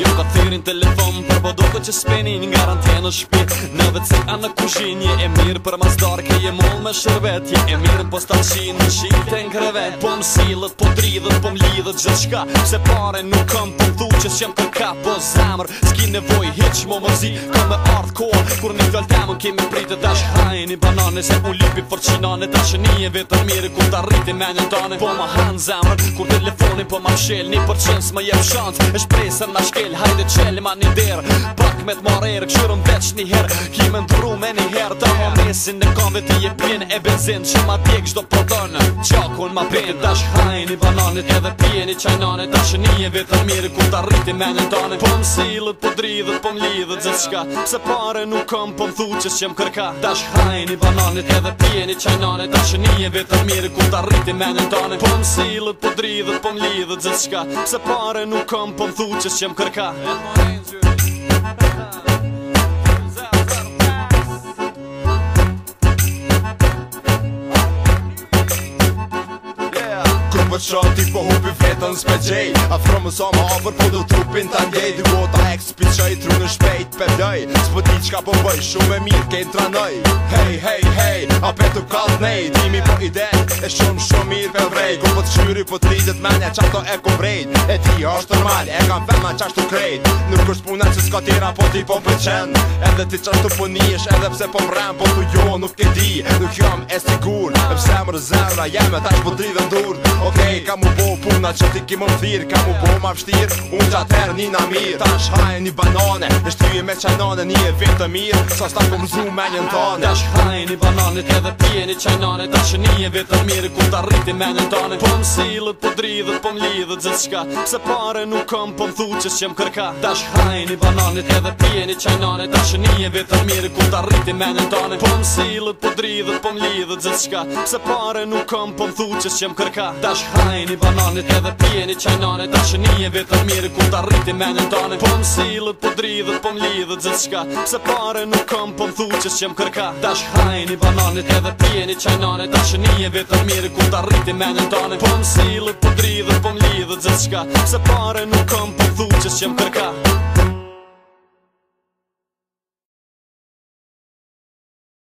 よかった prin telefon Për po do të që speni një garantje në shpi Në vëtse a në kushin je e mirë Për mas dorë ke je mull me shërbet Je e mirë po stanë shi në shi të në krevet Po më silët, po dridhët, po më lidhët gjithë shka Se pare nuk kam për thu që jam të ka po zamër S'ki nevoj hiq mo më mërzi Ka me ardhë kohë Kur një fjallë temën kemi pritë të dash Hajni banane se u lipi për qinane Ta që një e vetër mirë Kur ta rriti me një tane Po ma hanë zamër Kur telefonin po ma shilë për qënës më jep shantë E shpresën ma shkel Hajde qelma një der Pak me të marrë erë, këshurën veç një her Kime në të me një her Ta më në kanë dhe ti je plin e benzin Që ma pjek shdo përdojnë Qakon ma pjek dash hajnë i bananit edhe pjen i qajnane Ta që një e vetë mirë ku të arriti me në danit Po më silët, po dridhët, po më lidhët zë shka Se pare nuk kam po më thuqës që më kërka dash hajnë i bananit edhe pjen i qajnane Ta që një e vetë mirë ku të arriti me në danit Po më silët, po dridhët, po më lidhët zë shka Se pare nuk kam po më thuqës që më kërka Po Kru për qati po hupi vetën s'pe gjej A frëmë sa më avër po du të rupin të gjej Dua ta eksplicëj, tru në shpejt për dëj S'po ti qka po bëj, shumë e mirë kejnë të ranoj Hej, hej, hej, a për të kaltë nej Timi po idet, e shumë shumë mirë për vrej Kru për të qyri, për po t'ri, dhe t'menja qato e komprejt E ti kjo është normal E kam fema qashtu krejt Nuk është puna që s'ka tira po ti po përqen Edhe ti qashtu punish po edhe pse po mrem Po tu jo nuk ti di nuk jam e sigur E pse më rëzera jeme ta tash po dri dhe ndur Okej okay, kam u bo puna që ti ki më thirë Kam u bo ma pështirë, Unë gjater një na Ta Tash hajë një banane E shtyje me qajnane një e vetë të mir Sa s'ta po mëzu me njën tane Tash hajë një banane t'edhe pije një qajnane vetë mir Ku Po më silët, po më lidhët Gjithë shka, po fare nuk kam po thu që s'jem kërka Dash hajni bananit edhe pjeni qajnane Dash që nije vetër mirë ku ta rriti me në tane Po më silët, po dridhët, po më lidhët zëtë shka Pse pare nuk kam po thu që s'jem kërka Dash hajni bananit edhe pjeni qajnane Dash që nije vetër mirë ku ta rriti me në tane Po më silët, po dridhët, po më lidhët zëtë shka Pse pare nuk kam po thu që s'jem kërka Dash hajni bananit edhe pjeni qajnane Dash që nije vetër mirë ku ta rriti me në tane Po më silët, po dridhët, po më lidhët zëtë shka Pse Parën nuk kam përduqës që më kërka